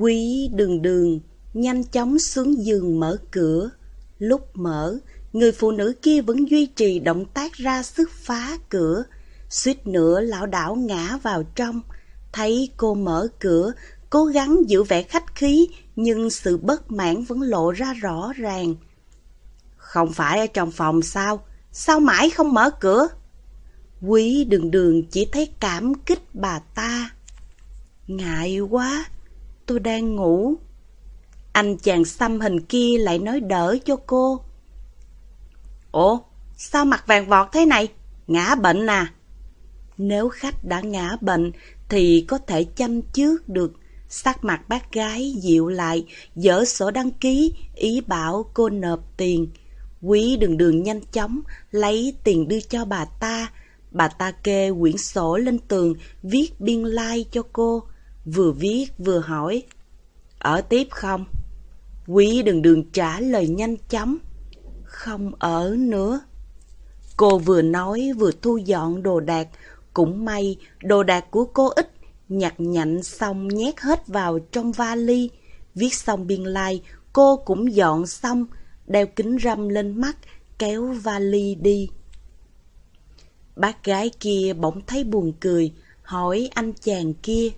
Quý đường đường nhanh chóng xuống giường mở cửa. Lúc mở, người phụ nữ kia vẫn duy trì động tác ra sức phá cửa. Suýt nữa lão đảo ngã vào trong. Thấy cô mở cửa, cố gắng giữ vẻ khách khí, nhưng sự bất mãn vẫn lộ ra rõ ràng. Không phải ở trong phòng sao? Sao mãi không mở cửa? Quý đường đường chỉ thấy cảm kích bà ta. Ngại quá, tôi đang ngủ. Anh chàng xăm hình kia lại nói đỡ cho cô. Ủa, sao mặt vàng vọt thế này? Ngã bệnh à? Nếu khách đã ngã bệnh thì có thể chăm trước được. Sắc mặt bác gái dịu lại, dỡ sổ đăng ký, ý bảo cô nộp tiền. Quý đường đường nhanh chóng, lấy tiền đưa cho bà ta. Bà ta kê quyển sổ lên tường, viết biên lai like cho cô. Vừa viết vừa hỏi. Ở tiếp không? Quý đừng đường trả lời nhanh chóng. Không ở nữa. Cô vừa nói vừa thu dọn đồ đạc. Cũng may, đồ đạc của cô ít. Nhặt nhạnh xong nhét hết vào trong vali. Viết xong biên lai, like, cô cũng dọn xong. Đeo kính râm lên mắt, kéo vali đi. Bác gái kia bỗng thấy buồn cười, hỏi anh chàng kia.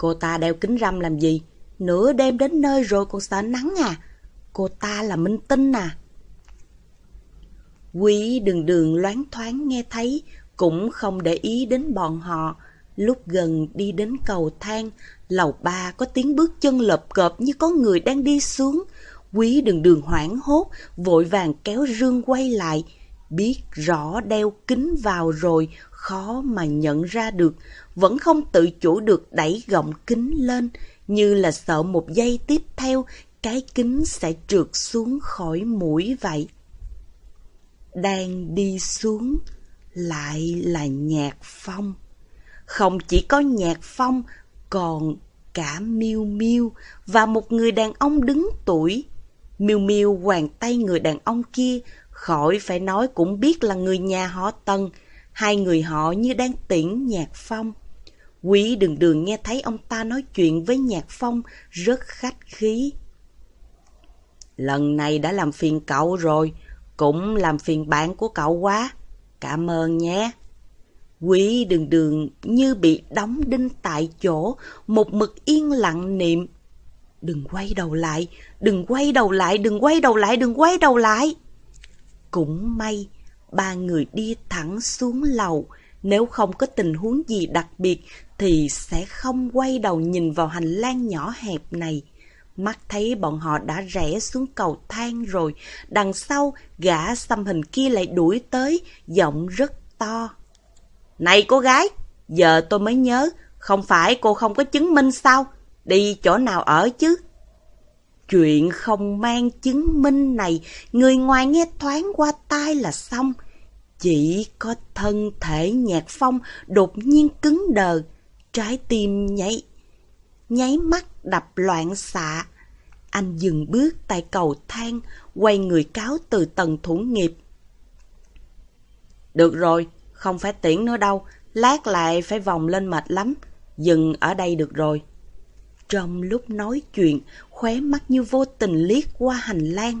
Cô ta đeo kính râm làm gì? Nửa đêm đến nơi rồi còn sợ nắng à? Cô ta là minh tinh à? Quý đường đường loáng thoáng nghe thấy, cũng không để ý đến bọn họ. Lúc gần đi đến cầu thang, lầu ba có tiếng bước chân lợp cợp như có người đang đi xuống. Quý đường đường hoảng hốt, vội vàng kéo rương quay lại. Biết rõ đeo kính vào rồi, khó mà nhận ra được. Vẫn không tự chủ được đẩy gọng kính lên, như là sợ một giây tiếp theo cái kính sẽ trượt xuống khỏi mũi vậy. Đang đi xuống, lại là nhạc phong. Không chỉ có nhạc phong, còn cả miêu miêu và một người đàn ông đứng tuổi. miu miu hoàng tay người đàn ông kia, khỏi phải nói cũng biết là người nhà họ Tân. Hai người họ như đang tiễn nhạc phong. Quý đường đường nghe thấy ông ta nói chuyện với Nhạc Phong rất khách khí. Lần này đã làm phiền cậu rồi, cũng làm phiền bạn của cậu quá. Cảm ơn nhé. Quý đường đường như bị đóng đinh tại chỗ, một mực yên lặng niệm. Đừng quay đầu lại, đừng quay đầu lại, đừng quay đầu lại, đừng quay đầu lại. Cũng may, ba người đi thẳng xuống lầu. Nếu không có tình huống gì đặc biệt thì sẽ không quay đầu nhìn vào hành lang nhỏ hẹp này. Mắt thấy bọn họ đã rẽ xuống cầu thang rồi, đằng sau gã xăm hình kia lại đuổi tới, giọng rất to. Này cô gái, giờ tôi mới nhớ, không phải cô không có chứng minh sao? Đi chỗ nào ở chứ? Chuyện không mang chứng minh này, người ngoài nghe thoáng qua tai là xong. Chỉ có thân thể nhạc phong đột nhiên cứng đờ, trái tim nháy, nháy mắt đập loạn xạ. Anh dừng bước tại cầu thang, quay người cáo từ tầng thủ nghiệp. Được rồi, không phải tiễn nữa đâu, lát lại phải vòng lên mệt lắm, dừng ở đây được rồi. Trong lúc nói chuyện, khóe mắt như vô tình liếc qua hành lang.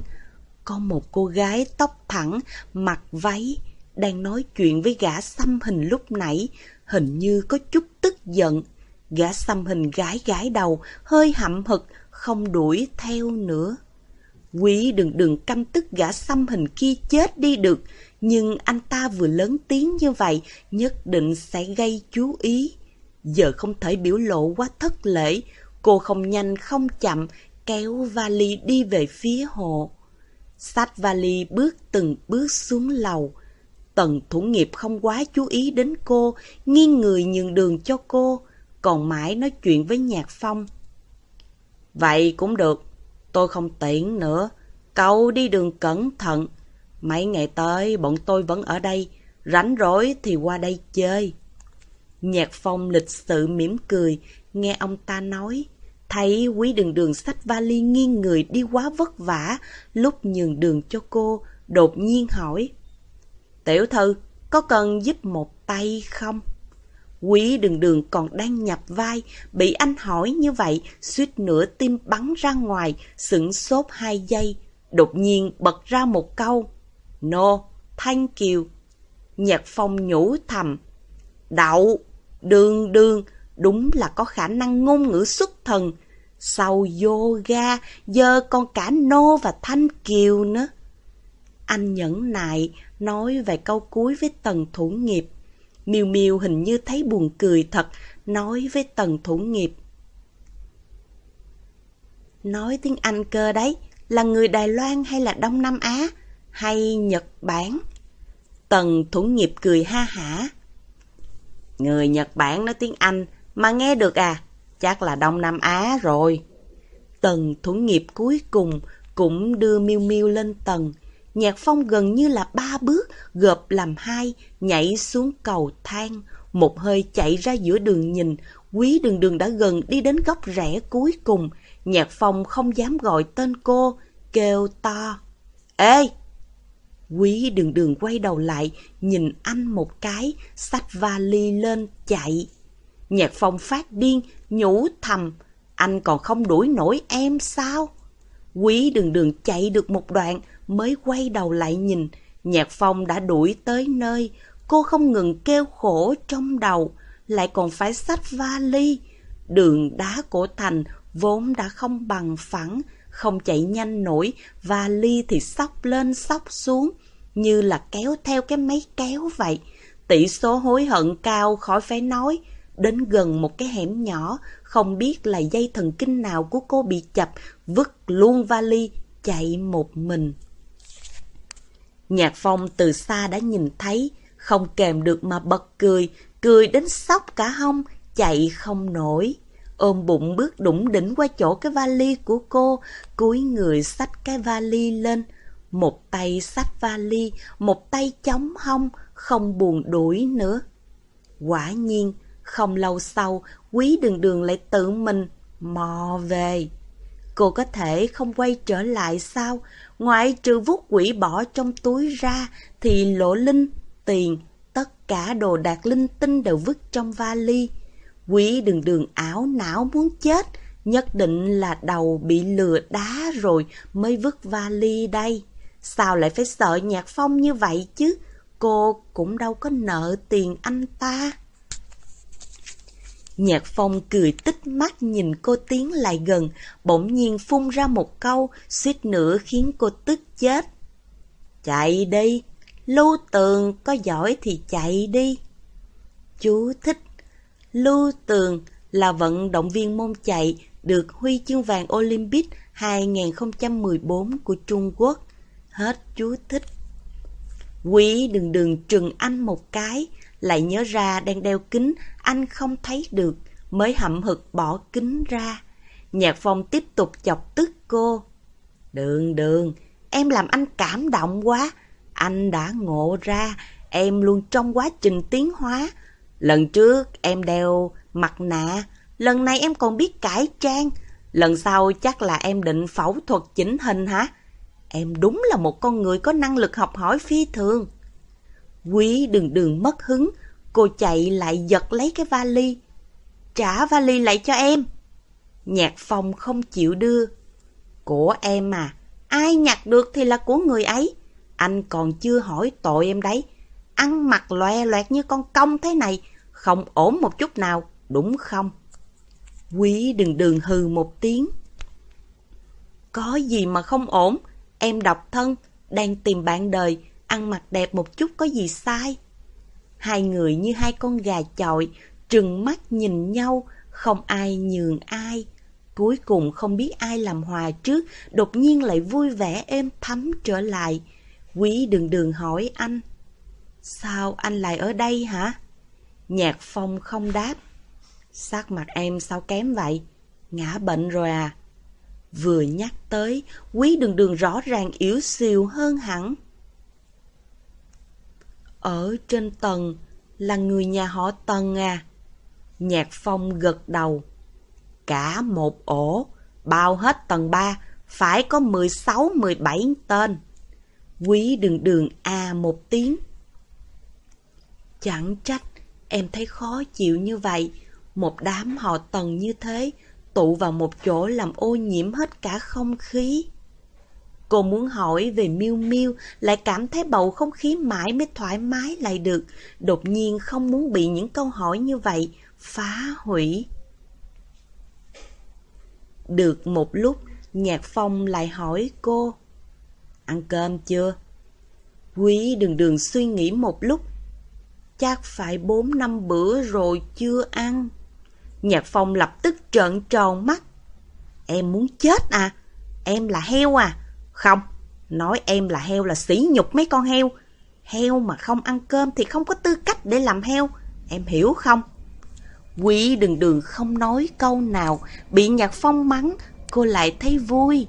Có một cô gái tóc thẳng, mặc váy, đang nói chuyện với gã xăm hình lúc nãy, hình như có chút tức giận. Gã xăm hình gái gái đầu, hơi hậm hực, không đuổi theo nữa. Quý đừng đừng căm tức gã xăm hình kia chết đi được, nhưng anh ta vừa lớn tiếng như vậy, nhất định sẽ gây chú ý. Giờ không thể biểu lộ quá thất lễ, cô không nhanh không chậm, kéo vali đi về phía hồ. Sách vali bước từng bước xuống lầu. Tần thủ nghiệp không quá chú ý đến cô, nghiêng người nhường đường cho cô, còn mãi nói chuyện với Nhạc Phong. Vậy cũng được, tôi không tiện nữa. Cậu đi đường cẩn thận. Mấy ngày tới bọn tôi vẫn ở đây, rảnh rỗi thì qua đây chơi. Nhạc Phong lịch sự mỉm cười, nghe ông ta nói. Thấy quý đường đường sách vali nghiêng người đi quá vất vả, lúc nhường đường cho cô, đột nhiên hỏi. Tiểu thư, có cần giúp một tay không? Quý đường đường còn đang nhập vai, bị anh hỏi như vậy, suýt nửa tim bắn ra ngoài, sững sốt hai giây, đột nhiên bật ra một câu. No, thanh kiều Nhạc phong nhủ thầm. Đậu, đường đường, đúng là có khả năng ngôn ngữ xuất thần. Sau yoga, giờ còn cả no và thanh kiều nữa. Anh nhẫn nại, nói vài câu cuối với tần thủ nghiệp. Miêu Miêu hình như thấy buồn cười thật, nói với tần thủ nghiệp. Nói tiếng Anh cơ đấy, là người Đài Loan hay là Đông Nam Á, hay Nhật Bản? Tần thủ nghiệp cười ha hả. Người Nhật Bản nói tiếng Anh, mà nghe được à? Chắc là Đông Nam Á rồi. Tần thủ nghiệp cuối cùng cũng đưa Miêu Miêu lên tầng. Nhạc phong gần như là ba bước, gợp làm hai, nhảy xuống cầu thang. Một hơi chạy ra giữa đường nhìn, quý đường đường đã gần đi đến góc rẽ cuối cùng. Nhạc phong không dám gọi tên cô, kêu to. Ê! Quý đường đường quay đầu lại, nhìn anh một cái, xách vali lên, chạy. Nhạc phong phát điên, nhủ thầm, anh còn không đuổi nổi em sao? Quý đường đường chạy được một đoạn, mới quay đầu lại nhìn, Nhạc Phong đã đuổi tới nơi, cô không ngừng kêu khổ trong đầu, lại còn phải xách vali. Đường đá cổ thành vốn đã không bằng phẳng, không chạy nhanh nổi, vali thì sóc lên sóc xuống, như là kéo theo cái máy kéo vậy. Tỷ số hối hận cao khỏi phải nói, đến gần một cái hẻm nhỏ, không biết là dây thần kinh nào của cô bị chập, vứt luôn vali, chạy một mình. Nhạc phong từ xa đã nhìn thấy, không kèm được mà bật cười, cười đến sóc cả hông, chạy không nổi. Ôm bụng bước đủng đỉnh qua chỗ cái vali của cô, cúi người xách cái vali lên. Một tay xách vali, một tay chống hông, không buồn đuổi nữa. Quả nhiên, không lâu sau, quý đường đường lại tự mình mò về. Cô có thể không quay trở lại sao? Ngoại trừ vút quỷ bỏ trong túi ra, thì lỗ linh, tiền, tất cả đồ đạc linh tinh đều vứt trong vali. Quỷ đường đường ảo não muốn chết, nhất định là đầu bị lừa đá rồi mới vứt vali đây. Sao lại phải sợ nhạc phong như vậy chứ? Cô cũng đâu có nợ tiền anh ta. Nhạc phong cười tích mắt nhìn cô tiến lại gần, bỗng nhiên phun ra một câu, suýt nữa khiến cô tức chết. Chạy đi, lưu tường có giỏi thì chạy đi. Chú thích, lưu tường là vận động viên môn chạy được huy chương vàng Olympic 2014 của Trung Quốc. Hết chú thích. Quý đừng đừng trừng anh một cái, lại nhớ ra đang đeo kính, anh không thấy được, mới hậm hực bỏ kính ra. Nhạc phong tiếp tục chọc tức cô. Đường đường, em làm anh cảm động quá. Anh đã ngộ ra, em luôn trong quá trình tiến hóa. Lần trước em đeo mặt nạ, lần này em còn biết cải trang. Lần sau chắc là em định phẫu thuật chỉnh hình hả? Em đúng là một con người có năng lực học hỏi phi thường. Quý đường đường mất hứng, cô chạy lại giật lấy cái vali. Trả vali lại cho em. Nhạc phong không chịu đưa. Của em mà, ai nhặt được thì là của người ấy. Anh còn chưa hỏi tội em đấy. Ăn mặc loe loẹt như con công thế này, không ổn một chút nào, đúng không? Quý đừng đường hừ một tiếng. Có gì mà không ổn, em độc thân, đang tìm bạn đời, ăn mặc đẹp một chút có gì sai. Hai người như hai con gà chọi, trừng mắt nhìn nhau, không ai nhường ai. Cuối cùng không biết ai làm hòa trước, đột nhiên lại vui vẻ êm thấm trở lại. Quý đường đường hỏi anh. Sao anh lại ở đây hả? Nhạc phong không đáp. Sắc mặt em sao kém vậy? Ngã bệnh rồi à? Vừa nhắc tới, quý đường đường rõ ràng yếu xìu hơn hẳn. Ở trên tầng là người nhà họ Tần à? Nhạc Phong gật đầu. Cả một ổ, bao hết tầng 3, phải có 16-17 tên. Quý đường đường à một tiếng. Chẳng trách, Em thấy khó chịu như vậy. Một đám họ tần như thế, tụ vào một chỗ làm ô nhiễm hết cả không khí. Cô muốn hỏi về Miêu Miêu, lại cảm thấy bầu không khí mãi mới thoải mái lại được. Đột nhiên không muốn bị những câu hỏi như vậy phá hủy. Được một lúc, Nhạc Phong lại hỏi cô. Ăn cơm chưa? Quý đường đường suy nghĩ một lúc. Chắc phải bốn năm bữa rồi chưa ăn. Nhạc Phong lập tức trợn tròn mắt. Em muốn chết à? Em là heo à? Không, nói em là heo là sỉ nhục mấy con heo. Heo mà không ăn cơm thì không có tư cách để làm heo. Em hiểu không? Quý đường đường không nói câu nào, bị Nhạc Phong mắng, cô lại thấy vui.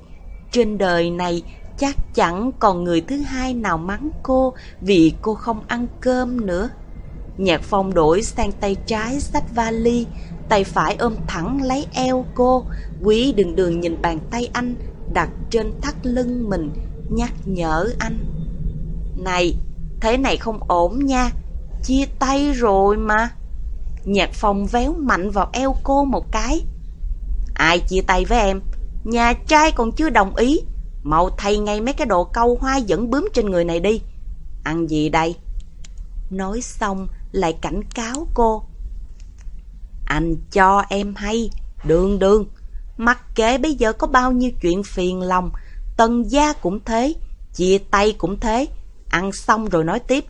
Trên đời này chắc chẳng còn người thứ hai nào mắng cô vì cô không ăn cơm nữa. Nhạc Phong đổi sang tay trái xách vali, tay phải ôm thẳng lấy eo cô. Quý đường đường nhìn bàn tay anh đặt trên thắt lưng mình, nhắc nhở anh. Này, thế này không ổn nha, chia tay rồi mà. Nhạc Phong véo mạnh vào eo cô một cái. Ai chia tay với em? Nhà trai còn chưa đồng ý. Mau thay ngay mấy cái đồ câu hoa dẫn bướm trên người này đi. Ăn gì đây? Nói xong lại cảnh cáo cô. Anh cho em hay, đường đường. Mặc kệ bây giờ có bao nhiêu chuyện phiền lòng, tần gia cũng thế, chia tay cũng thế. Ăn xong rồi nói tiếp.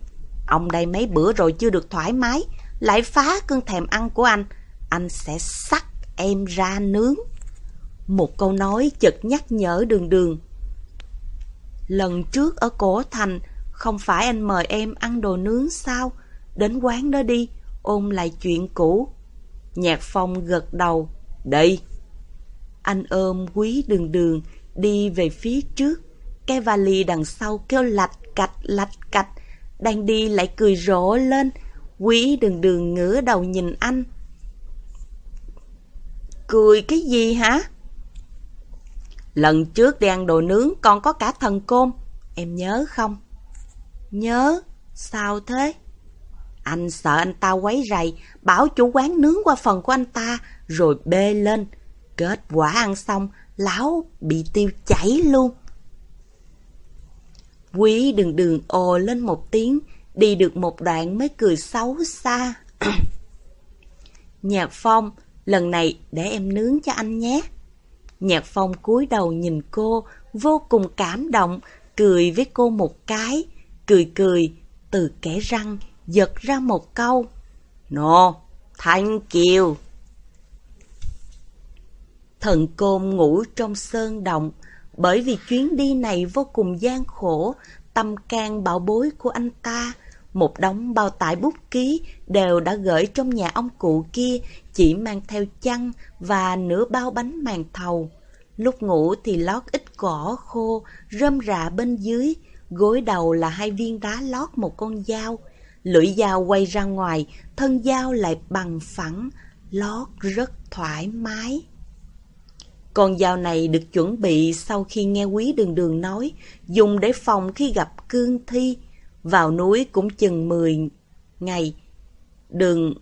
Ông đây mấy bữa rồi chưa được thoải mái, lại phá cơn thèm ăn của anh. Anh sẽ sắc em ra nướng. Một câu nói chợt nhắc nhở đường đường. Lần trước ở cổ thành, không phải anh mời em ăn đồ nướng sao? Đến quán đó đi, ôm lại chuyện cũ. Nhạc phong gật đầu. Đi! Anh ôm quý đường đường, đi về phía trước. Cái vali đằng sau kêu lạch cạch lạch cạch. Đang đi lại cười rộ lên. Quý đường đường ngửa đầu nhìn anh. Cười cái gì hả? Lần trước đi ăn đồ nướng còn có cả thần côn. Em nhớ không? Nhớ? Sao thế? Anh sợ anh ta quấy rầy, bảo chủ quán nướng qua phần của anh ta, rồi bê lên. Kết quả ăn xong, lão bị tiêu chảy luôn. Quý đường đường ồ lên một tiếng, đi được một đoạn mới cười xấu xa. Nhạc Phong, lần này để em nướng cho anh nhé. Nhạc Phong cúi đầu nhìn cô, vô cùng cảm động, cười với cô một cái, cười cười, từ kẻ răng, giật ra một câu. No, thank you. Thần côn ngủ trong sơn động, bởi vì chuyến đi này vô cùng gian khổ, tâm can bảo bối của anh ta, một đống bao tải bút ký đều đã gửi trong nhà ông cụ kia, chỉ mang theo chăn và nửa bao bánh màn thầu. Lúc ngủ thì lót ít cỏ khô, rơm rạ bên dưới, gối đầu là hai viên đá lót một con dao. Lưỡi dao quay ra ngoài, thân dao lại bằng phẳng, lót rất thoải mái. Con dao này được chuẩn bị sau khi nghe quý đường đường nói, dùng để phòng khi gặp cương thi. Vào núi cũng chừng 10 ngày. Đường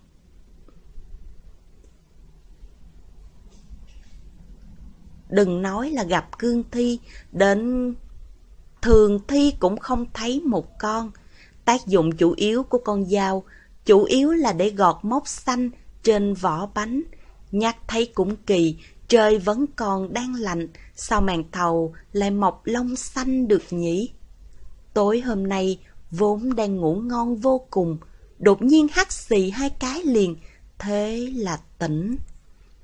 Đừng nói là gặp cương thi, đến thường thi cũng không thấy một con. Tác dụng chủ yếu của con dao, chủ yếu là để gọt mốc xanh trên vỏ bánh. Nhắc thấy cũng kỳ, trời vẫn còn đang lạnh, sao màn thầu lại mọc lông xanh được nhỉ? Tối hôm nay, vốn đang ngủ ngon vô cùng, đột nhiên hắt xì hai cái liền, thế là tỉnh.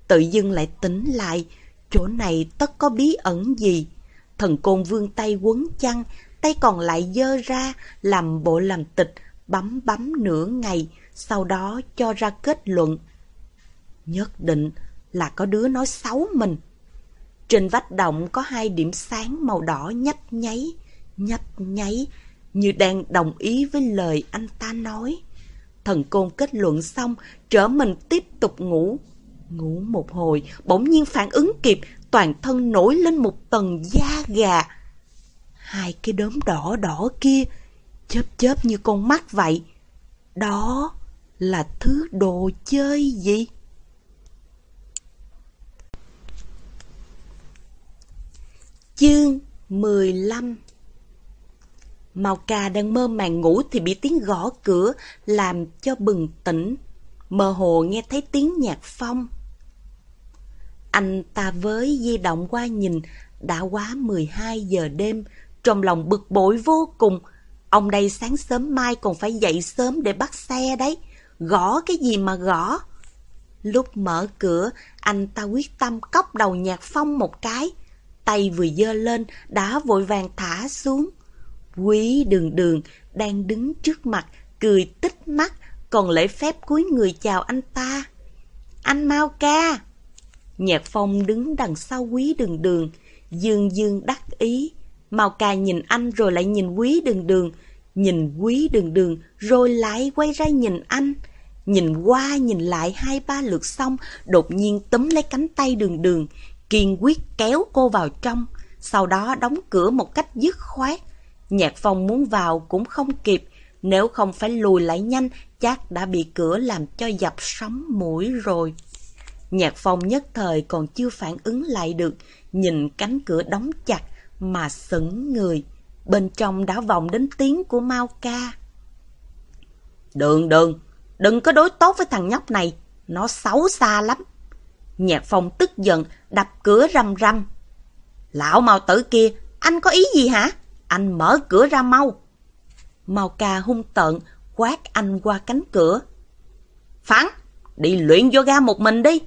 Tự dưng lại tỉnh lại, chỗ này tất có bí ẩn gì. Thần côn vương tay quấn chăn, tay còn lại dơ ra, làm bộ làm tịch, bấm bấm nửa ngày, sau đó cho ra kết luận. Nhất định là có đứa nói xấu mình. Trên vách động có hai điểm sáng màu đỏ nhấp nháy, nhấp nháy, như đang đồng ý với lời anh ta nói. Thần côn kết luận xong, trở mình tiếp tục ngủ. Ngủ một hồi, bỗng nhiên phản ứng kịp, toàn thân nổi lên một tầng da gà. Hai cái đốm đỏ đỏ kia, chớp chớp như con mắt vậy. Đó là thứ đồ chơi gì? Chương 15 Màu cà đang mơ màng ngủ thì bị tiếng gõ cửa làm cho bừng tỉnh. Mơ hồ nghe thấy tiếng nhạc phong. Anh ta với di động qua nhìn, đã quá 12 giờ đêm, trong lòng bực bội vô cùng. Ông đây sáng sớm mai còn phải dậy sớm để bắt xe đấy. Gõ cái gì mà gõ? Lúc mở cửa, anh ta quyết tâm cốc đầu nhạc phong một cái. Tay vừa dơ lên, đã vội vàng thả xuống. Quý đường đường đang đứng trước mặt, cười tích mắt, còn lễ phép cúi người chào anh ta. Anh Mau ca! Nhạc phong đứng đằng sau quý đường đường, dương dương đắc ý. Mau ca nhìn anh rồi lại nhìn quý đường đường, nhìn quý đường đường rồi lại quay ra nhìn anh. Nhìn qua nhìn lại hai ba lượt xong, đột nhiên túm lấy cánh tay đường đường, kiên quyết kéo cô vào trong, sau đó đóng cửa một cách dứt khoát. Nhạc phong muốn vào cũng không kịp, nếu không phải lùi lại nhanh, chắc đã bị cửa làm cho dập sóng mũi rồi. Nhạc phong nhất thời còn chưa phản ứng lại được, nhìn cánh cửa đóng chặt mà sững người. Bên trong đã vọng đến tiếng của Mao ca. Đường đường, đừng có đối tốt với thằng nhóc này, nó xấu xa lắm. Nhạc phong tức giận, đập cửa rầm rầm. Lão màu tử kia, anh có ý gì hả? Anh mở cửa ra mau. Màu ca hung tợn, quát anh qua cánh cửa. Phán, đi luyện yoga một mình đi.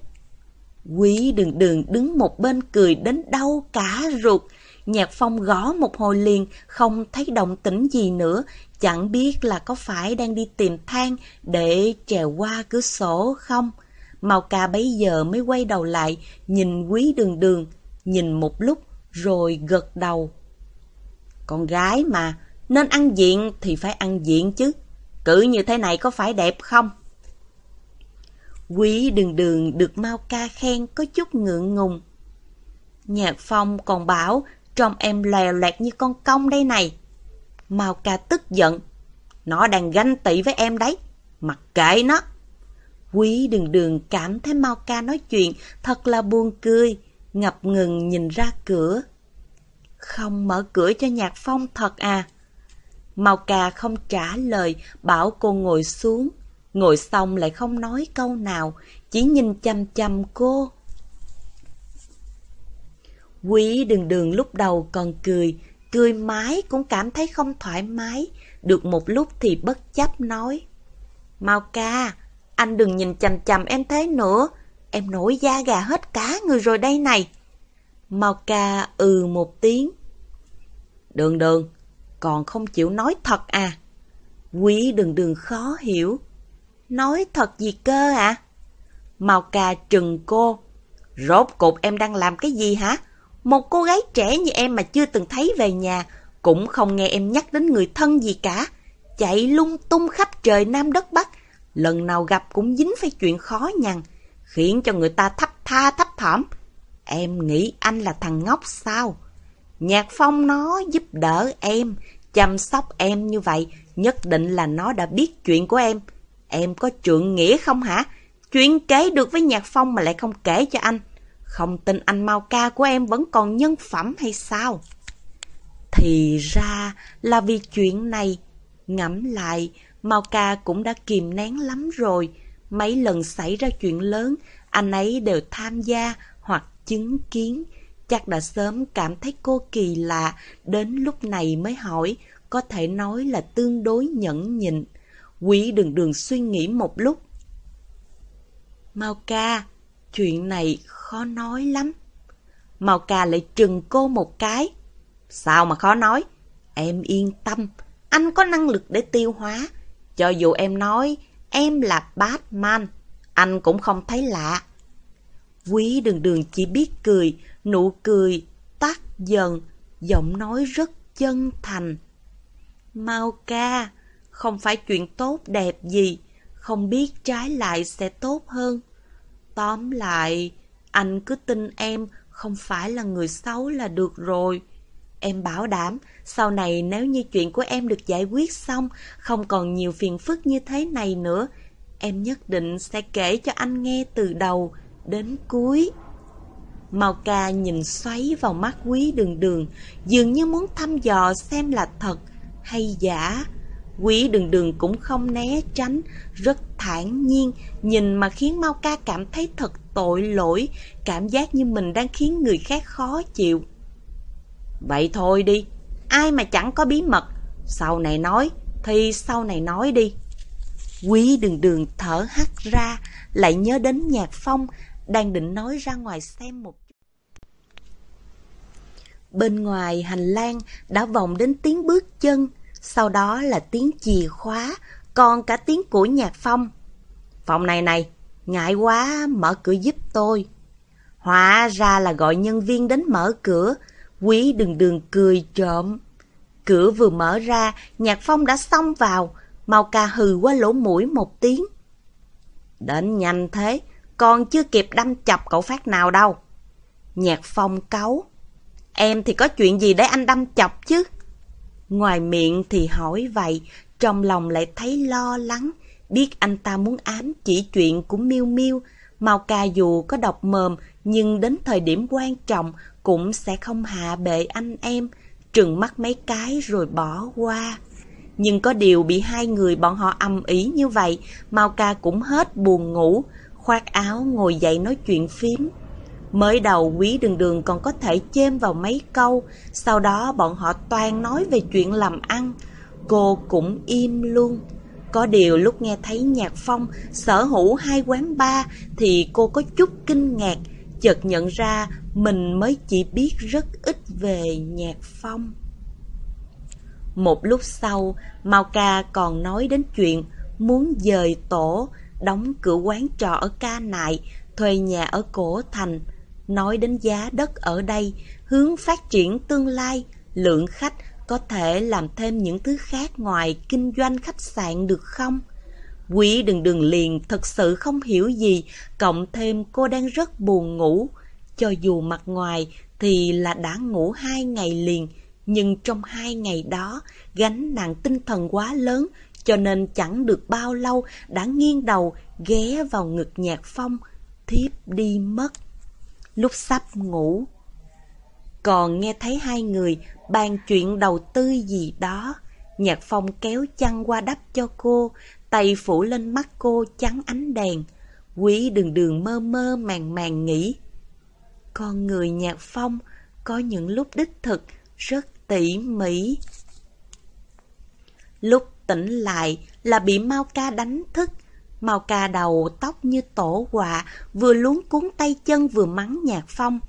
Quý đường đường đứng một bên cười đến đau cả ruột. Nhạc phong gõ một hồi liền, không thấy động tĩnh gì nữa. Chẳng biết là có phải đang đi tìm thang để trèo qua cửa sổ không? Mao ca bấy giờ mới quay đầu lại, nhìn quý đường đường, nhìn một lúc rồi gật đầu. Con gái mà, nên ăn diện thì phải ăn diện chứ. Cử như thế này có phải đẹp không? Quý đường đường được Mao ca khen có chút ngượng ngùng. Nhạc phong còn bảo trông em lè loẹt như con công đây này. Mao ca tức giận. Nó đang ganh tị với em đấy. Mặc kệ nó. Quý đường đường cảm thấy Mao ca nói chuyện thật là buồn cười. Ngập ngừng nhìn ra cửa. Không mở cửa cho nhạc phong thật à? Mao ca không trả lời, bảo cô ngồi xuống. Ngồi xong lại không nói câu nào, chỉ nhìn chăm chăm cô. Quý đường đường lúc đầu còn cười, cười mãi cũng cảm thấy không thoải mái. Được một lúc thì bất chấp nói. Mau ca, anh đừng nhìn chằm chằm em thế nữa. Em nổi da gà hết cả người rồi đây này. Mau ca ừ một tiếng. Đường đường, còn không chịu nói thật à? Quý đường đường khó hiểu. Nói thật gì cơ? À? Mao ca trừng cô. Rốt cục em đang làm cái gì hả? Một cô gái trẻ như em mà chưa từng thấy về nhà, cũng không nghe em nhắc đến người thân gì cả. Chạy lung tung khắp trời Nam đất Bắc, lần nào gặp cũng dính phải chuyện khó nhằn, khiến cho người ta thấp tha thấp thỏm. Em nghĩ anh là thằng ngốc sao? Nhạc Phong nó giúp đỡ em, chăm sóc em như vậy, nhất định là nó đã biết chuyện của em. Em có trượng nghĩa không hả? Chuyện kể được với Nhạc Phong mà lại không kể cho anh. Không tin anh Mao ca của em vẫn còn nhân phẩm hay sao? Thì ra là vì chuyện này. Ngẫm lại, Mao ca cũng đã kìm nén lắm rồi. Mấy lần xảy ra chuyện lớn, anh ấy đều tham gia hoặc chứng kiến. Chắc đã sớm cảm thấy cô kỳ lạ, đến lúc này mới hỏi, có thể nói là tương đối nhẫn nhịn. Quý đường đường suy nghĩ một lúc. Mau ca, chuyện này khó nói lắm. Mau ca lại trừng cô một cái. Sao mà khó nói? Em yên tâm, anh có năng lực để tiêu hóa. Cho dù em nói em là Batman, anh cũng không thấy lạ. Quý đường đường chỉ biết cười, nụ cười tắt dần, giọng nói rất chân thành. Mau ca, không phải chuyện tốt đẹp gì, không biết trái lại sẽ tốt hơn. Tóm lại, anh cứ tin em không phải là người xấu là được rồi. Em bảo đảm, sau này nếu như chuyện của em được giải quyết xong, không còn nhiều phiền phức như thế này nữa, Em nhất định sẽ kể cho anh nghe từ đầu đến cuối. Mao ca nhìn xoáy vào mắt quý đường đường, dường như muốn thăm dò xem là thật hay giả. Quý đường đường cũng không né tránh, rất thản nhiên, nhìn mà khiến Mao ca cảm thấy thật tội lỗi, cảm giác như mình đang khiến người khác khó chịu. Vậy thôi đi, ai mà chẳng có bí mật, sau này nói, thì sau này nói đi. Quý đường đường thở hắt ra, lại nhớ đến nhạc phong, đang định nói ra ngoài xem một chút. Bên ngoài hành lang đã vọng đến tiếng bước chân, sau đó là tiếng chìa khóa, còn cả tiếng của nhạc phong. Phòng này này, ngại quá, mở cửa giúp tôi. Hóa ra là gọi nhân viên đến mở cửa, quý đường đường cười trộm. Cửa vừa mở ra, nhạc phong đã xông vào, mau cà hừ qua lỗ mũi một tiếng. Đến nhanh thế, còn chưa kịp đâm chọc cậu phát nào đâu. Nhạc phong cáu. Em thì có chuyện gì để anh đâm chọc chứ? Ngoài miệng thì hỏi vậy, trong lòng lại thấy lo lắng, biết anh ta muốn ám chỉ chuyện của Miêu Miêu. Mao ca dù có độc mồm, nhưng đến thời điểm quan trọng cũng sẽ không hạ bệ anh em, trừng mắt mấy cái rồi bỏ qua. Nhưng có điều bị hai người bọn họ âm ý như vậy, Mao ca cũng hết buồn ngủ, khoác áo ngồi dậy nói chuyện phím. Mới đầu quý đường đường còn có thể chêm vào mấy câu, sau đó bọn họ toàn nói về chuyện làm ăn. Cô cũng im luôn. Có điều lúc nghe thấy nhạc phong sở hữu hai quán bar thì cô có chút kinh ngạc, chợt nhận ra mình mới chỉ biết rất ít về nhạc phong. Một lúc sau, Mao Ca còn nói đến chuyện muốn dời tổ, đóng cửa quán trọ ở Ca Nại, thuê nhà ở Cổ Thành, nói đến giá đất ở đây, hướng phát triển tương lai, lượng khách có thể làm thêm những thứ khác ngoài kinh doanh khách sạn được không? Quý đừng đừng liền thật sự không hiểu gì, cộng thêm cô đang rất buồn ngủ. Cho dù mặt ngoài thì là đã ngủ hai ngày liền, nhưng trong hai ngày đó, gánh nặng tinh thần quá lớn, cho nên chẳng được bao lâu đã nghiêng đầu ghé vào ngực nhạc phong, thiếp đi mất. Lúc sắp ngủ, còn nghe thấy hai người bàn chuyện đầu tư gì đó. Nhạc phong kéo chăn qua đắp cho cô, tay phủ lên mắt cô trắng ánh đèn. Quý đường đường mơ mơ màng màng nghĩ. Con người nhạc phong có những lúc đích thực rất tỉ mỉ. Lúc tỉnh lại là bị Mao Ca đánh thức. Mao Ca đầu tóc như tổ quạ, vừa luống cuốn tay chân vừa mắng nhạc phong.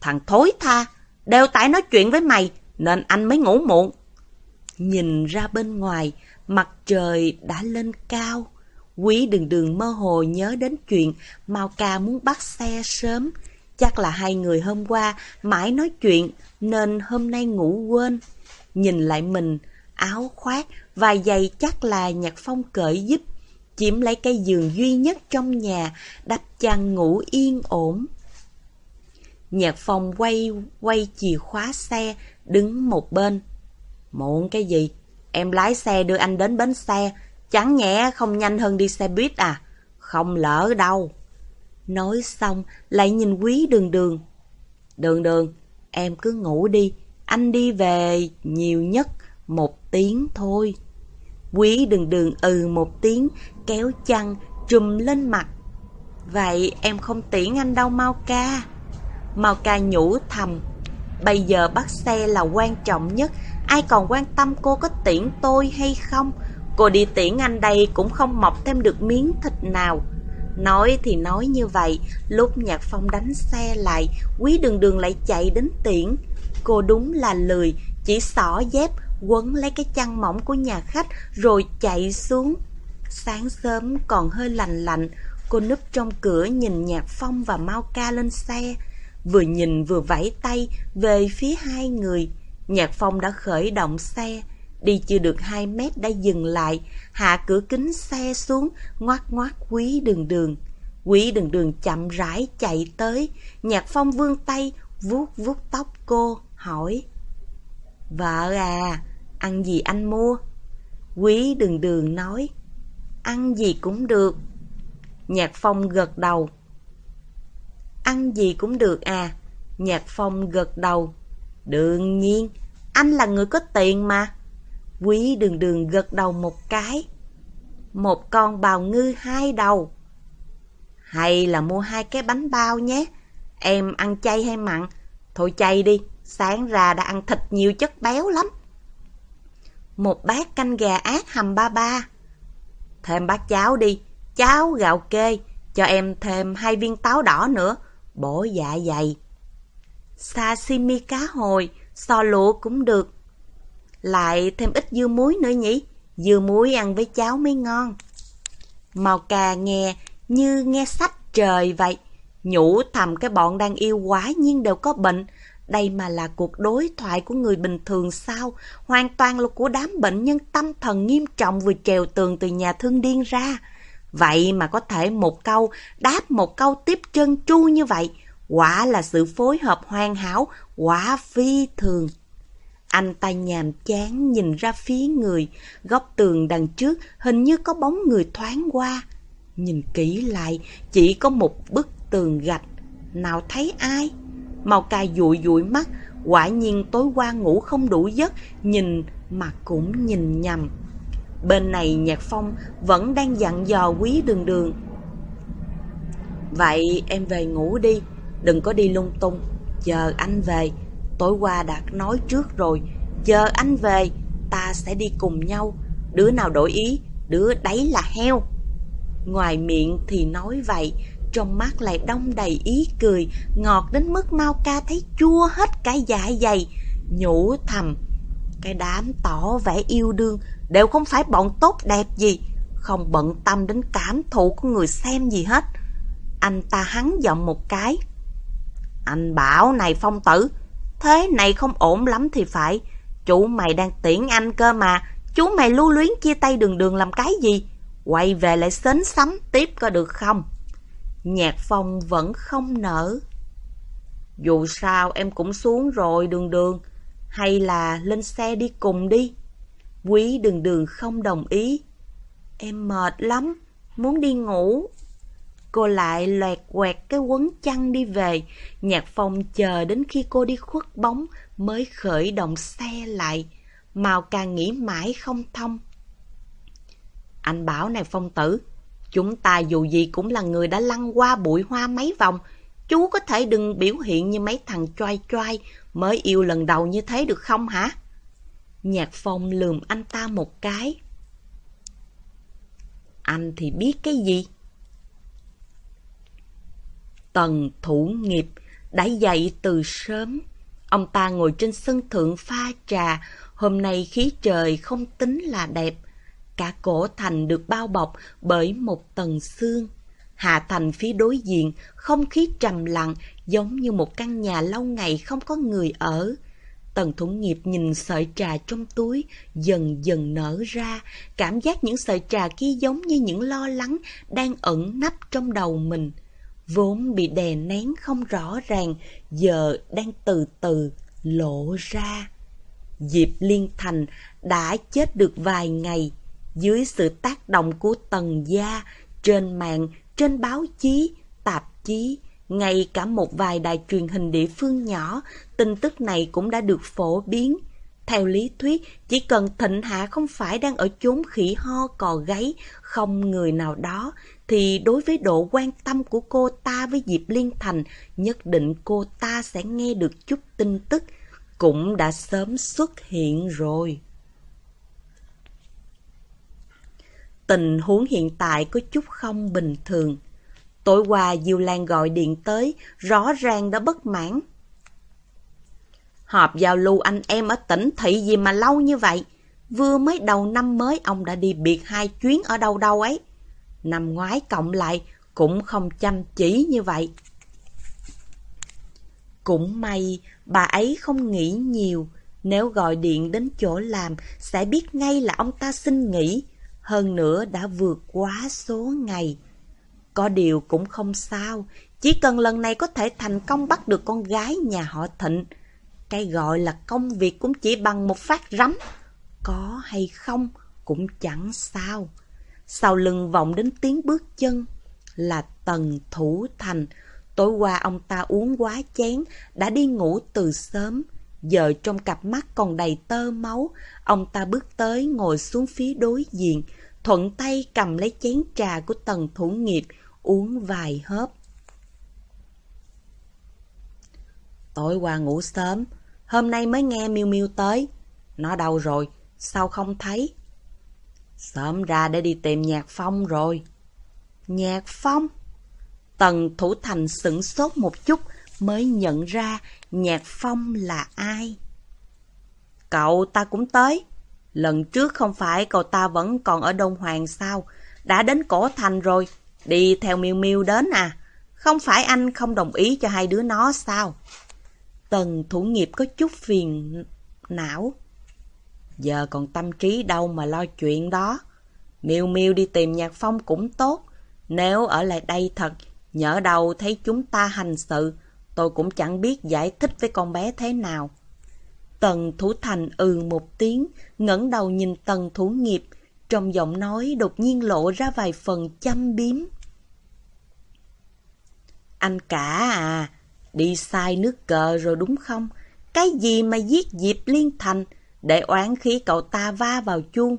Thằng thối tha, đều tại nói chuyện với mày, nên anh mới ngủ muộn. Nhìn ra bên ngoài, mặt trời đã lên cao. Quý đường đường mơ hồ nhớ đến chuyện Mao Ca muốn bắt xe sớm. Chắc là hai người hôm qua mãi nói chuyện nên hôm nay ngủ quên. Nhìn lại mình, áo khoác và giày chắc là Nhạc Phong cởi giúp. Chiếm lấy cây giường duy nhất trong nhà, đắp chăn ngủ yên ổn. Nhạc Phong quay quay chìa khóa xe, đứng một bên. Muộn cái gì? Em lái xe đưa anh đến bến xe, chẳng nhẽ không nhanh hơn đi xe buýt à? Không lỡ đâu. Nói xong, lại nhìn quý đường đường. Đường đường, em cứ ngủ đi, anh đi về nhiều nhất một tiếng thôi. Quý đường đường ừ một tiếng, kéo chăn, trùm lên mặt. Vậy em không tiễn anh đâu mau ca. Mau ca nhủ thầm. Bây giờ bắt xe là quan trọng nhất, ai còn quan tâm cô có tiễn tôi hay không? Cô đi tiễn anh đây cũng không mọc thêm được miếng thịt nào. Nói thì nói như vậy, lúc Nhạc Phong đánh xe lại, quý đường đường lại chạy đến tiễn. Cô đúng là lười, chỉ xỏ dép, quấn lấy cái chăn mỏng của nhà khách rồi chạy xuống. Sáng sớm còn hơi lạnh lạnh, cô núp trong cửa nhìn Nhạc Phong và Mau Ca lên xe. Vừa nhìn vừa vẫy tay về phía hai người. Nhạc Phong đã khởi động xe. Đi chưa được 2 mét đã dừng lại, hạ cửa kính xe xuống, ngoát ngoát quý đường đường. Quý đường đường chậm rãi chạy tới, Nhạc Phong vươn tay, vuốt vuốt tóc cô, hỏi. Vợ à, ăn gì anh mua? Quý đường đường nói. Ăn gì cũng được. Nhạc Phong gật đầu. Ăn gì cũng được à? Nhạc Phong gật đầu. Đương nhiên, anh là người có tiền mà. Quý đường đường gật đầu một cái. Một con bào ngư hai đầu. Hay là mua hai cái bánh bao nhé. Em ăn chay hay mặn? Thôi chay đi, sáng ra đã ăn thịt nhiều chất béo lắm. Một bát canh gà ác hầm ba ba. Thêm bát cháo đi, cháo gạo kê, cho em thêm hai viên táo đỏ nữa, bổ dạ dày. Sashimi cá hồi, so lụa cũng được. Lại thêm ít dưa muối nữa nhỉ, dưa muối ăn với cháo mới ngon. Màu cà nghe như nghe sách trời vậy. Nhủ thầm cái bọn đang yêu quá nhiên đều có bệnh. Đây mà là cuộc đối thoại của người bình thường sao? Hoàn toàn là của đám bệnh nhân tâm thần nghiêm trọng vừa trèo tường từ nhà thương điên ra. Vậy mà có thể một câu đáp một câu tiếp chân chu như vậy. Quả là sự phối hợp hoàn hảo, quả phi thường. Anh ta nhàm chán nhìn ra phía người, góc tường đằng trước hình như có bóng người thoáng qua. Nhìn kỹ lại, chỉ có một bức tường gạch, nào thấy ai? Màu cà dụi dụi mắt, quả nhiên tối qua ngủ không đủ giấc, nhìn mà cũng nhìn nhầm. Bên này Nhạc Phong vẫn đang dặn dò quý đường đường. Vậy em về ngủ đi, đừng có đi lung tung, chờ anh về. Tối qua đã nói trước rồi, chờ anh về, ta sẽ đi cùng nhau. Đứa nào đổi ý, đứa đấy là heo. Ngoài miệng thì nói vậy, trong mắt lại đông đầy ý cười, ngọt đến mức mau ca thấy chua hết cái dạ dày, nhủ thầm. Cái đám tỏ vẻ yêu đương đều không phải bọn tốt đẹp gì, không bận tâm đến cảm thụ của người xem gì hết. Anh ta hắn giọng một cái. Anh bảo này phong tử, thế này không ổn lắm thì phải. Chủ mày đang tiễn anh cơ mà, chú mày lưu luyến chia tay đường đường làm cái gì? Quay về lại xến sắm tiếp có được không? Nhạc phong vẫn không nở. Dù sao em cũng xuống rồi đường đường, hay là lên xe đi cùng đi. Quý đường đường không đồng ý. Em mệt lắm, muốn đi ngủ. Cô lại loẹt quẹt cái quấn chăn đi về. Nhạc phong chờ đến khi cô đi khuất bóng mới khởi động xe lại. Màu càng nghĩ mãi không thông. Anh bảo này phong tử, chúng ta dù gì cũng là người đã lăn qua bụi hoa mấy vòng. Chú có thể đừng biểu hiện như mấy thằng choai choai mới yêu lần đầu như thế được không hả? Nhạc phong lườm anh ta một cái. Anh thì biết cái gì? Tần thủ nghiệp đã dậy từ sớm. Ông ta ngồi trên sân thượng pha trà, hôm nay khí trời không tính là đẹp. Cả cổ thành được bao bọc bởi một tầng xương. Hạ thành phía đối diện, không khí trầm lặng, giống như một căn nhà lâu ngày không có người ở. Tần thủ nghiệp nhìn sợi trà trong túi, dần dần nở ra, cảm giác những sợi trà kia giống như những lo lắng đang ẩn nấp trong đầu mình. Vốn bị đè nén không rõ ràng, giờ đang từ từ lộ ra. Diệp Liên Thành đã chết được vài ngày, dưới sự tác động của tần gia, trên mạng, trên báo chí, tạp chí, ngay cả một vài đài truyền hình địa phương nhỏ, tin tức này cũng đã được phổ biến. Theo lý thuyết, chỉ cần Thịnh Hạ không phải đang ở chốn khỉ ho cò gáy, không người nào đó, thì đối với độ quan tâm của cô ta với Diệp Liên Thành, nhất định cô ta sẽ nghe được chút tin tức, cũng đã sớm xuất hiện rồi. Tình huống hiện tại có chút không bình thường. Tối qua Diêu Lan gọi điện tới, rõ ràng đã bất mãn. Họp giao lưu anh em ở tỉnh thị gì mà lâu như vậy? Vừa mới đầu năm mới ông đã đi biệt hai chuyến ở đâu đâu ấy. Năm ngoái cộng lại cũng không chăm chỉ như vậy. Cũng may bà ấy không nghĩ nhiều. Nếu gọi điện đến chỗ làm sẽ biết ngay là ông ta xin nghỉ. Hơn nữa đã vượt quá số ngày. Có điều cũng không sao. Chỉ cần lần này có thể thành công bắt được con gái nhà họ Thịnh. Cái gọi là công việc cũng chỉ bằng một phát rắm. Có hay không cũng chẳng sao. sau lưng vọng đến tiếng bước chân. Là Tần Thủ Thành. Tối qua ông ta uống quá chén, đã đi ngủ từ sớm. Giờ trong cặp mắt còn đầy tơ máu, ông ta bước tới ngồi xuống phía đối diện, thuận tay cầm lấy chén trà của Tần Thủ Nghiệp, uống vài hớp. Tối qua ngủ sớm, hôm nay mới nghe miêu miêu tới. Nó đâu rồi? Sao không thấy? Sớm ra để đi tìm Nhạc Phong rồi. Nhạc Phong? Tần Thủ Thành sửng sốt một chút mới nhận ra Nhạc Phong là ai. Cậu ta cũng tới. Lần trước không phải cậu ta vẫn còn ở Đông Hoàng sao? Đã đến cổ thành rồi. Đi theo miêu miêu đến à? Không phải anh không đồng ý cho hai đứa nó sao? Tần thủ nghiệp có chút phiền não. Giờ còn tâm trí đâu mà lo chuyện đó. Miêu miêu đi tìm nhạc phong cũng tốt. Nếu ở lại đây thật, nhỡ đầu thấy chúng ta hành sự, tôi cũng chẳng biết giải thích với con bé thế nào. Tần thủ thành ừ một tiếng, ngẩng đầu nhìn tần thủ nghiệp, trong giọng nói đột nhiên lộ ra vài phần chăm biếm. Anh cả à, đi sai nước cờ rồi đúng không? Cái gì mà giết Diệp Liên Thành, để oán khí cậu ta va vào chuông.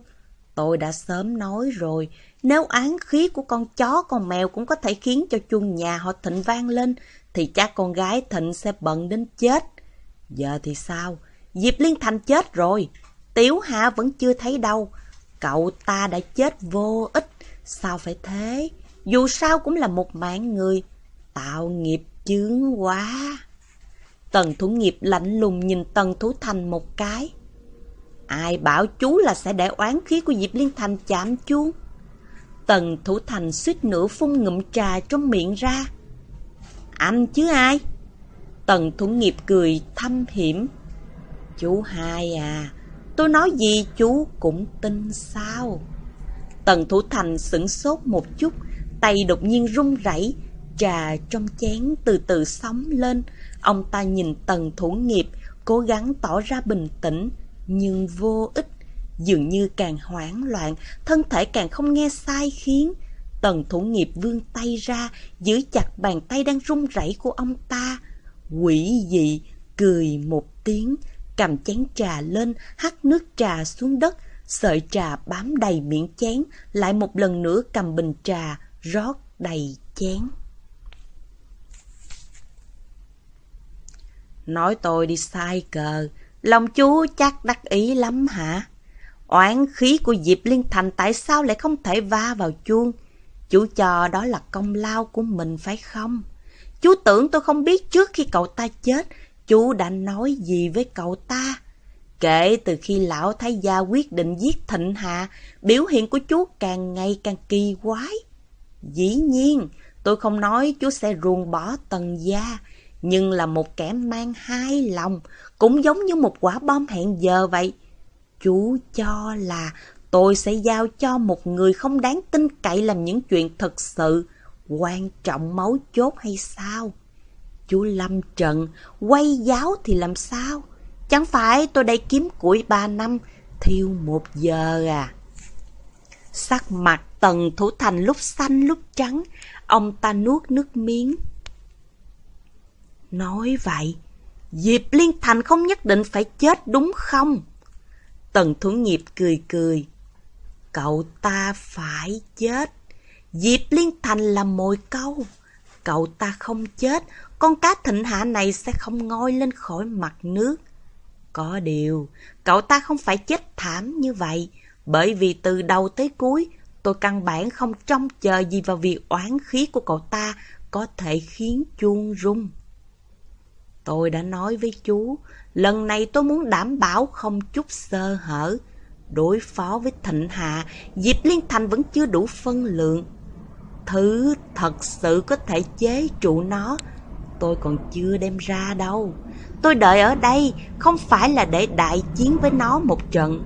Tôi đã sớm nói rồi, nếu oán khí của con chó, con mèo cũng có thể khiến cho chuông nhà họ Thịnh vang lên, thì chắc con gái Thịnh sẽ bận đến chết. Giờ thì sao? Diệp Liên Thành chết rồi, Tiểu Hạ vẫn chưa thấy đâu. Cậu ta đã chết vô ích, sao phải thế? Dù sao cũng là một mạng người, tạo nghiệp chướng quá. Tần Thủ Nghiệp lạnh lùng nhìn Tần Thủ Thành một cái. Ai bảo chú là sẽ để oán khí của Diệp Liên Thành chạm chuông? Tần Thủ Thành suýt nửa phun ngụm trà trong miệng ra. Anh chứ ai? Tần Thủ Nghiệp cười thâm hiểm. Chú hai à, tôi nói gì chú cũng tin sao? Tần Thủ Thành sửng sốt một chút, tay đột nhiên run rẩy, trà trong chén từ từ sóng lên. Ông ta nhìn Tần Thủ Nghiệp, cố gắng tỏ ra bình tĩnh, nhưng vô ích. Dường như càng hoảng loạn, thân thể càng không nghe sai khiến. Tần thủ nghiệp vươn tay ra, giữ chặt bàn tay đang run rẩy của ông ta. Quỷ dị, cười một tiếng, cầm chén trà lên, hắt nước trà xuống đất, sợi trà bám đầy miệng chén, lại một lần nữa cầm bình trà, rót đầy chén. Nói tôi đi sai cờ, lòng chú chắc đắc ý lắm hả? Oán khí của Diệp Liên Thành tại sao lại không thể va vào chuông? Chú cho đó là công lao của mình phải không? Chú tưởng tôi không biết trước khi cậu ta chết, chú đã nói gì với cậu ta? Kể từ khi lão thái gia quyết định giết Thịnh Hạ, biểu hiện của chú càng ngày càng kỳ quái. Dĩ nhiên, tôi không nói chú sẽ ruồng bỏ tần gia, nhưng là một kẻ mang hai lòng, cũng giống như một quả bom hẹn giờ vậy. Chú cho là tôi sẽ giao cho một người không đáng tin cậy làm những chuyện thật sự quan trọng máu chốt hay sao? Chú Lâm Trần, quay giáo thì làm sao? Chẳng phải tôi đây kiếm củi ba năm, thiêu một giờ à? Sắc mặt tần thủ thành lúc xanh lúc trắng, ông ta nuốt nước miếng. Nói vậy, Diệp Liên Thành không nhất định phải chết đúng không? Tần thủ nghiệp cười cười. Cậu ta phải chết. Diệp Liên Thành là mồi câu. Cậu ta không chết, con cá thịnh hạ này sẽ không ngoi lên khỏi mặt nước. Có điều, cậu ta không phải chết thảm như vậy, bởi vì từ đầu tới cuối, tôi căn bản không trông chờ gì vào việc oán khí của cậu ta có thể khiến chuông rung. Tôi đã nói với chú, lần này tôi muốn đảm bảo không chút sơ hở. Đối phó với Thịnh Hạ, Diệp Liên Thành vẫn chưa đủ phân lượng. Thứ thật sự có thể chế trụ nó, tôi còn chưa đem ra đâu. Tôi đợi ở đây không phải là để đại chiến với nó một trận.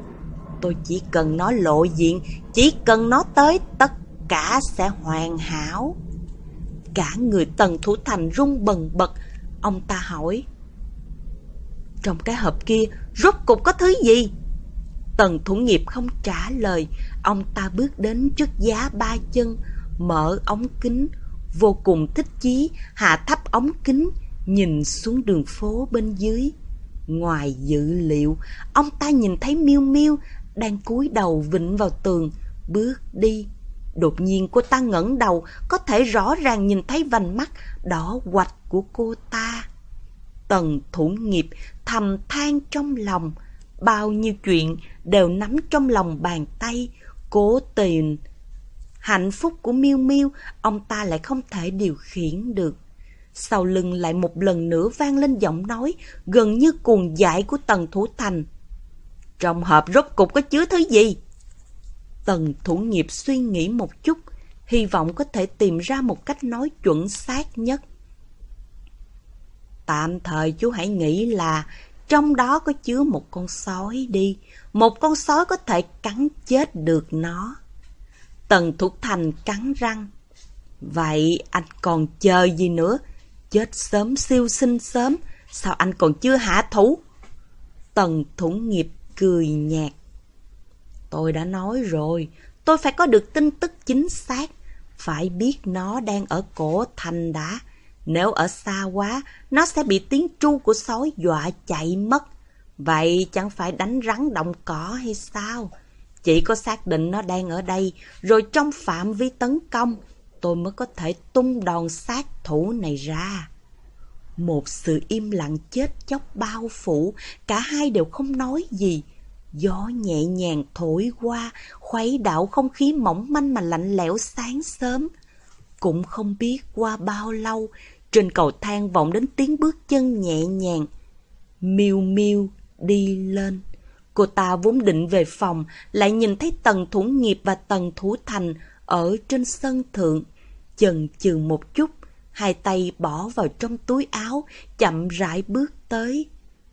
Tôi chỉ cần nó lộ diện, chỉ cần nó tới tất cả sẽ hoàn hảo. Cả người Tần Thủ Thành rung bần bật, Ông ta hỏi Trong cái hộp kia Rốt cục có thứ gì Tần thủ nghiệp không trả lời, ông ta bước đến trước giá ba chân, mở ống kính, vô cùng thích chí, hạ thấp ống kính, nhìn xuống đường phố bên dưới. Ngoài dự liệu, ông ta nhìn thấy miêu miêu đang cúi đầu vịnh vào tường, bước đi. Đột nhiên cô ta ngẩng đầu, có thể rõ ràng nhìn thấy vành mắt đỏ quạch của cô ta. Tần thủ nghiệp thầm than trong lòng, bao nhiêu chuyện đều nắm trong lòng bàn tay, cố tình. Hạnh phúc của miêu miêu ông ta lại không thể điều khiển được. Sau lưng lại một lần nữa vang lên giọng nói gần như cuồng dại của Tần Thủ Thành. Trong hộp rốt cục có chứa thứ gì? Tần Thủ Nghiệp suy nghĩ một chút, hy vọng có thể tìm ra một cách nói chuẩn xác nhất. Tạm thời chú hãy nghĩ là trong đó có chứa một con sói đi, một con sói có thể cắn chết được nó. Tần Thục Thành cắn răng. Vậy anh còn chờ gì nữa? Chết sớm siêu sinh sớm, sao anh còn chưa hạ thủ? Tần Thủ Nghiệp cười nhạt. Tôi đã nói rồi, tôi phải có được tin tức chính xác. Phải biết nó đang ở cổ thành đã. Nếu ở xa quá, nó sẽ bị tiếng tru của sói dọa chạy mất. Vậy chẳng phải đánh rắn động cỏ hay sao? Chỉ có xác định nó đang ở đây, rồi trong phạm vi tấn công, tôi mới có thể tung đòn sát thủ này ra. Một sự im lặng chết chóc bao phủ, cả hai đều không nói gì. Gió nhẹ nhàng thổi qua, khuấy đảo không khí mỏng manh mà lạnh lẽo sáng sớm. Cũng không biết qua bao lâu, trên cầu thang vọng đến tiếng bước chân nhẹ nhàng. miu miu đi lên. Cô ta vốn định về phòng, lại nhìn thấy tầng thủ nghiệp và tầng thủ thành ở trên sân thượng. Chần chừ một chút, hai tay bỏ vào trong túi áo, chậm rãi bước tới.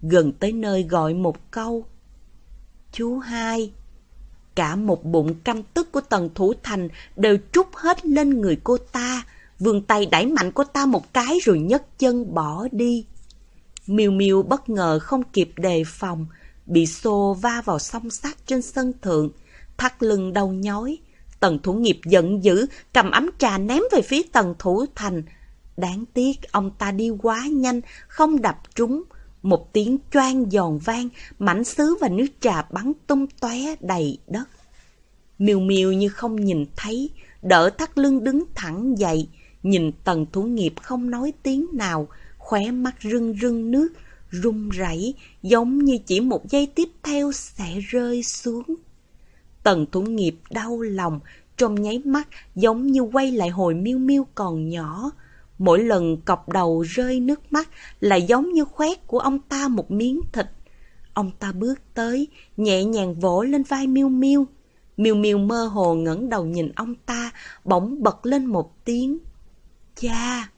Gần tới nơi gọi một câu. Chú hai. Cả một bụng căm tức của tần thủ thành đều trút hết lên người cô ta. Vươn tay đẩy mạnh cô ta một cái rồi nhấc chân bỏ đi. Miêu Miêu bất ngờ không kịp đề phòng, bị xô va vào song sắt trên sân thượng, thắt lưng đau nhói. Tần thủ nghiệp giận dữ, cầm ấm trà ném về phía tần thủ thành. Đáng tiếc ông ta đi quá nhanh, không đập trúng. Một tiếng choang giòn vang, mảnh sứ và nước trà bắn tung tóe đầy đất. Miêu miêu như không nhìn thấy, đỡ thắt lưng đứng thẳng dậy, nhìn tần thủ nghiệp không nói tiếng nào, khóe mắt rưng rưng nước, rung rẩy giống như chỉ một giây tiếp theo sẽ rơi xuống. Tần thủ nghiệp đau lòng, trong nháy mắt giống như quay lại hồi miêu miêu còn nhỏ. Mỗi lần cọc đầu rơi nước mắt là giống như khoét của ông ta một miếng thịt. Ông ta bước tới, nhẹ nhàng vỗ lên vai miêu miêu. Miêu miêu mơ hồ ngẩng đầu nhìn ông ta, bỗng bật lên một tiếng. Cha!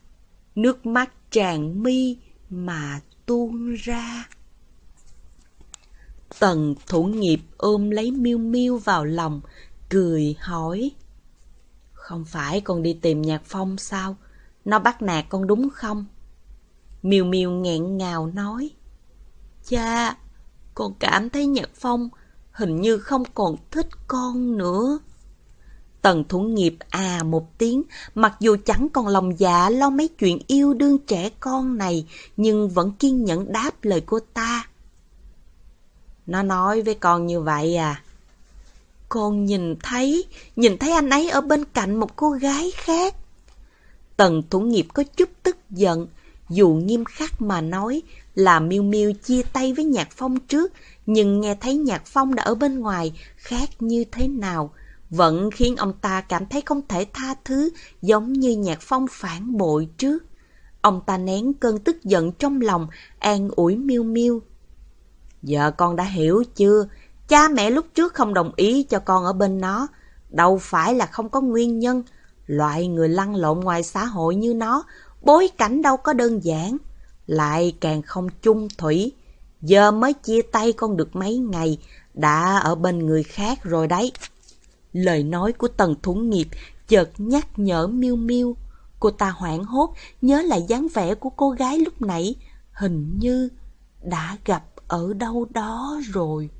Nước mắt tràn mi mà tuôn ra. Tần thủ nghiệp ôm lấy miêu miêu vào lòng, cười hỏi. Không phải con đi tìm nhạc phong sao? Nó bắt nạt con đúng không? Miêu miêu nghẹn ngào nói. Cha, con cảm thấy nhạc phong hình như không còn thích con nữa. Tần thủ nghiệp à một tiếng, mặc dù chẳng còn lòng dạ lo mấy chuyện yêu đương trẻ con này, nhưng vẫn kiên nhẫn đáp lời cô ta. Nó nói với con như vậy à? Con nhìn thấy, nhìn thấy anh ấy ở bên cạnh một cô gái khác. Tần thủ nghiệp có chút tức giận, dù nghiêm khắc mà nói là miêu miêu chia tay với Nhạc Phong trước, nhưng nghe thấy Nhạc Phong đã ở bên ngoài, khác như thế nào, vẫn khiến ông ta cảm thấy không thể tha thứ giống như Nhạc Phong phản bội trước. Ông ta nén cơn tức giận trong lòng, an ủi miêu miêu. Giờ con đã hiểu chưa? Cha mẹ lúc trước không đồng ý cho con ở bên nó. Đâu phải là không có nguyên nhân. Loại người lăn lộn ngoài xã hội như nó, bối cảnh đâu có đơn giản. Lại càng không chung thủy. Giờ mới chia tay con được mấy ngày, đã ở bên người khác rồi đấy. Lời nói của tần thủ nghiệp chợt nhắc nhở miêu miêu. Cô ta hoảng hốt, nhớ lại dáng vẻ của cô gái lúc nãy. Hình như đã gặp ở đâu đó rồi.